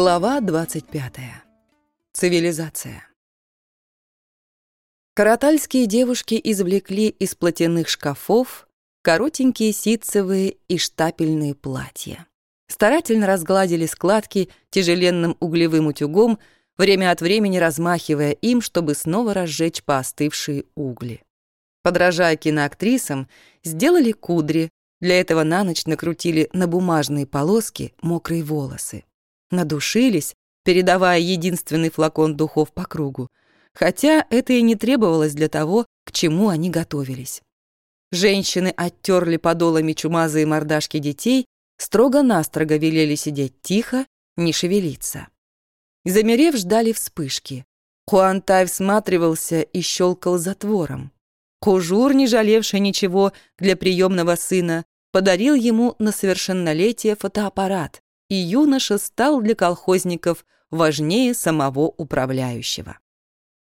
Глава 25. Цивилизация. Каратальские девушки извлекли из платяных шкафов коротенькие ситцевые и штапельные платья. Старательно разгладили складки тяжеленным углевым утюгом, время от времени размахивая им, чтобы снова разжечь поостывшие угли. Подражая киноактрисам, сделали кудри, для этого на ночь накрутили на бумажные полоски мокрые волосы надушились, передавая единственный флакон духов по кругу, хотя это и не требовалось для того, к чему они готовились. Женщины оттерли подолами чумазые мордашки детей, строго-настрого велели сидеть тихо, не шевелиться. Замерев, ждали вспышки. Хуантай всматривался и щелкал затвором. Кужур, не жалевший ничего для приемного сына, подарил ему на совершеннолетие фотоаппарат, и юноша стал для колхозников важнее самого управляющего.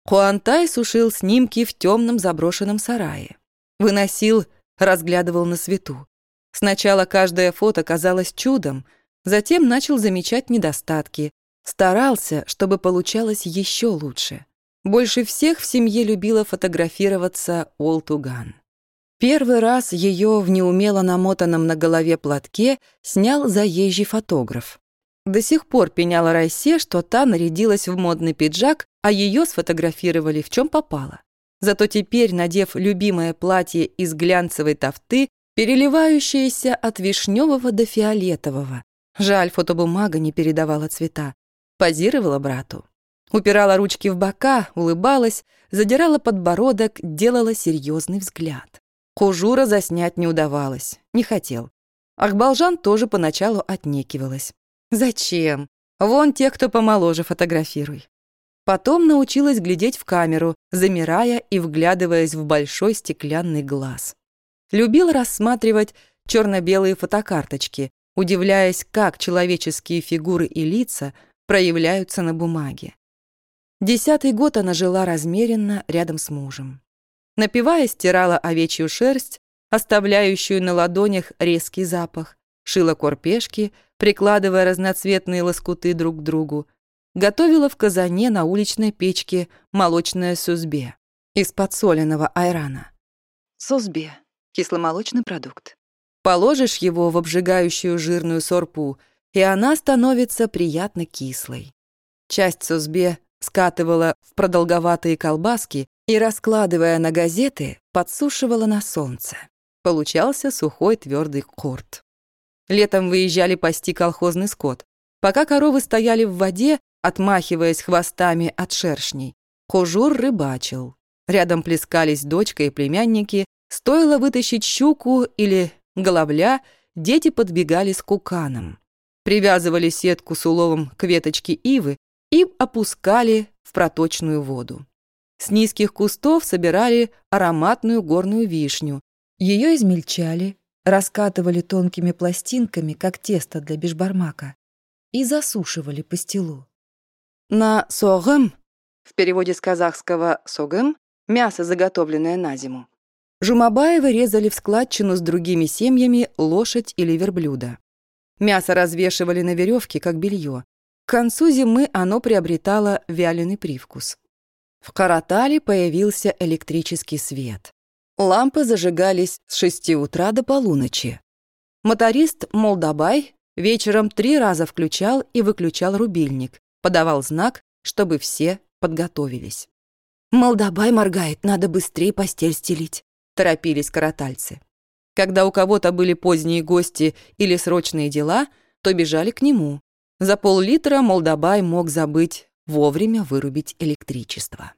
Хуантай сушил снимки в темном заброшенном сарае. Выносил, разглядывал на свету. Сначала каждое фото казалось чудом, затем начал замечать недостатки, старался, чтобы получалось еще лучше. Больше всех в семье любила фотографироваться Олтуган. Первый раз ее в неумело намотанном на голове платке снял заезжий фотограф. До сих пор пеняла Райсе, что та нарядилась в модный пиджак, а ее сфотографировали в чем попало. Зато теперь, надев любимое платье из глянцевой тофты, переливающееся от вишневого до фиолетового, жаль, фотобумага не передавала цвета, позировала брату. Упирала ручки в бока, улыбалась, задирала подбородок, делала серьезный взгляд. Хужура заснять не удавалось, не хотел. Ахбалжан тоже поначалу отнекивалась. «Зачем? Вон те, кто помоложе, фотографируй». Потом научилась глядеть в камеру, замирая и вглядываясь в большой стеклянный глаз. Любил рассматривать черно-белые фотокарточки, удивляясь, как человеческие фигуры и лица проявляются на бумаге. Десятый год она жила размеренно рядом с мужем. Напивая, стирала овечью шерсть, оставляющую на ладонях резкий запах, шила корпешки, прикладывая разноцветные лоскуты друг к другу, готовила в казане на уличной печке молочное сузбе из подсоленного айрана. Сузбе – кисломолочный продукт. Положишь его в обжигающую жирную сорпу, и она становится приятно кислой. Часть сузбе скатывала в продолговатые колбаски и, раскладывая на газеты, подсушивала на солнце. Получался сухой твердый корт. Летом выезжали пасти колхозный скот. Пока коровы стояли в воде, отмахиваясь хвостами от шершней, Кожур рыбачил. Рядом плескались дочка и племянники, стоило вытащить щуку или головля, дети подбегали с куканом. Привязывали сетку с уловом к веточке ивы и опускали в проточную воду. С низких кустов собирали ароматную горную вишню. Ее измельчали, раскатывали тонкими пластинками, как тесто для бешбармака, и засушивали по стелу. На согым, в переводе с казахского «согым», мясо, заготовленное на зиму, Жумабаевы резали в складчину с другими семьями лошадь или верблюда. Мясо развешивали на веревке, как белье. К концу зимы оно приобретало вяленый привкус. В Каратале появился электрический свет. Лампы зажигались с 6 утра до полуночи. Моторист Молдабай вечером три раза включал и выключал рубильник, подавал знак, чтобы все подготовились. «Молдабай моргает, надо быстрее постель стелить», — торопились каратальцы. Когда у кого-то были поздние гости или срочные дела, то бежали к нему. За пол-литра Молдабай мог забыть вовремя вырубить электричество.